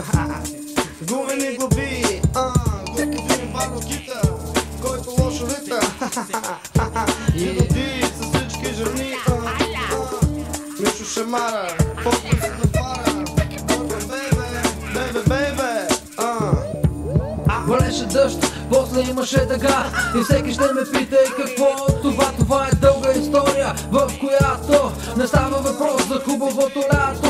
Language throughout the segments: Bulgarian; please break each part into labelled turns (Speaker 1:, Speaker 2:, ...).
Speaker 1: Гумени глави, а, всеки един Варло кита, който лошо рита. И роди с всички жени, Мишо Шамара, по-късно се напара. Бебе, бебе.
Speaker 2: Валеше дъжд, после имаше дъга И всеки ще ме пита и какво? Това Това е дълга история, в която Не става въпрос за хубавото лято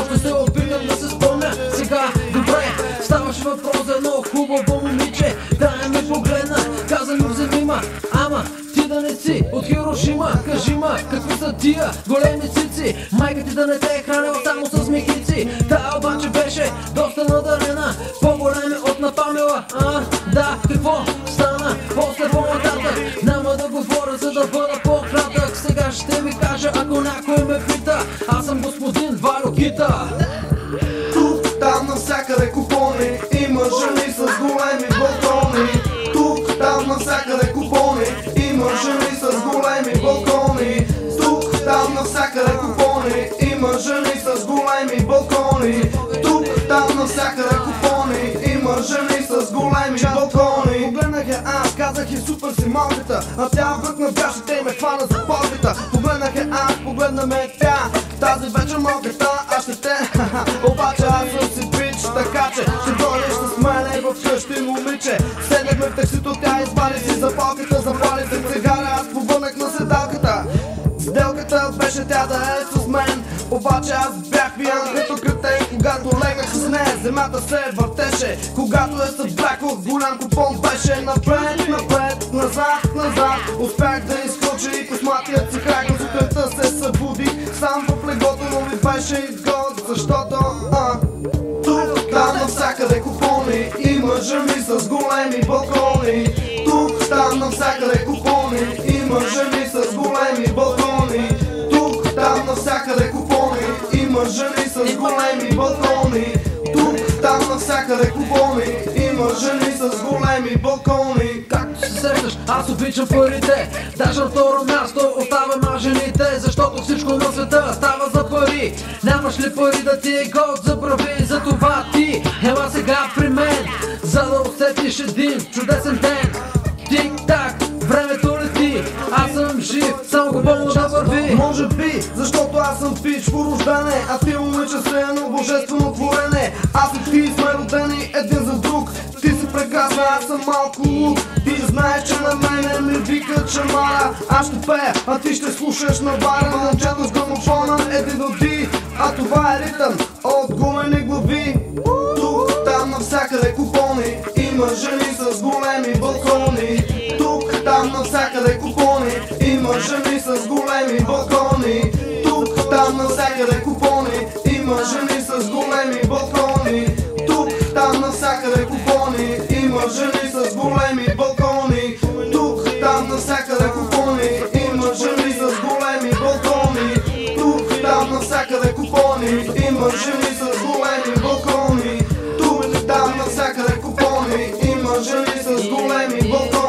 Speaker 2: ми вземи ма Ама ти да не си от Хирошима Кажи ма, какви са тия големи цици Майка ти да не те е хранила само с мехици. Та обаче беше доста надарена По-големи от на Памела А, да, какво стана? После по-нататък Няма да говоря, за да бъда по-кратък. Сега ще ви кажа, ако някой ме пита Аз съм господин Валю Кита.
Speaker 1: Тук, там, навсякъде купони Има жени с големи балкони Тук, там, навсякъде големи балкони. Тук, там, навсякъде купони. Има жени с големи балкони. Погледнах я аз, казах и супер си малката А тя връкна бяшата и ме хвана за подбита Погледнах я аз, погледна ме тя. Тази вечер малката, аз ще те. Обаче аз съм си бич, така че Ще дойдеш с мене в къщи момиче. Седнахме в таксито, тя извади си запалката Запали се цигара, аз повърнах на седалката. Сделката беше тя да е с мен Обаче аз бях пиян като кретен Когато легнах с нея, земята се въртеше. Когато я събракох, голям купон беше Напред, напред, назад, назад. Успях да изкоча и косматият си крак На сутринта се събудих. Сам в леглото, но ми беше изгод Защото, а, тук, там, навсякъде купони. Има жени с големи балкони. Тук, там, навсякъде купони жени с големи балкони? Тук, там, навсякъде купони. Има жени с големи балкони?
Speaker 2: Както се сещаш, аз обичам парите. Даже на второ място оставям жените. Защото всичко на света става за пари. Нямаш ли пари да ти е год За това ти, ела сега при мен За да усетиш един чудесен ден. Тик-так, времето лети. Аз съм жив, само го пълно да върви.
Speaker 1: Може би, защото аз по рождане А ти момиче се едно божествено творене. Аз и ти сме родени един за друг. Ти си прекрасна, аз съм малко луд. Ти знаеш, че на мене ми вика чамара Аз ще пея, а ти ще слушаш на бара. Момчето с грамофона, един от ти А това е ритъм от гумени глави. Тук, там, навсякъде купони. Има жени с големи балкони. Тук, там, навсякъде купони. Има жени с големи балкони има навсякъде купони, има жени с големи балкони. Тук, там навсякъде купони, има жени с големи балкони. Тук, там навсякъде купони, има жени с големи балкони. Тук, там навсякъде купони, има жени с големи балкони. Тук, там навсякъде купони, има жени с големи балкони.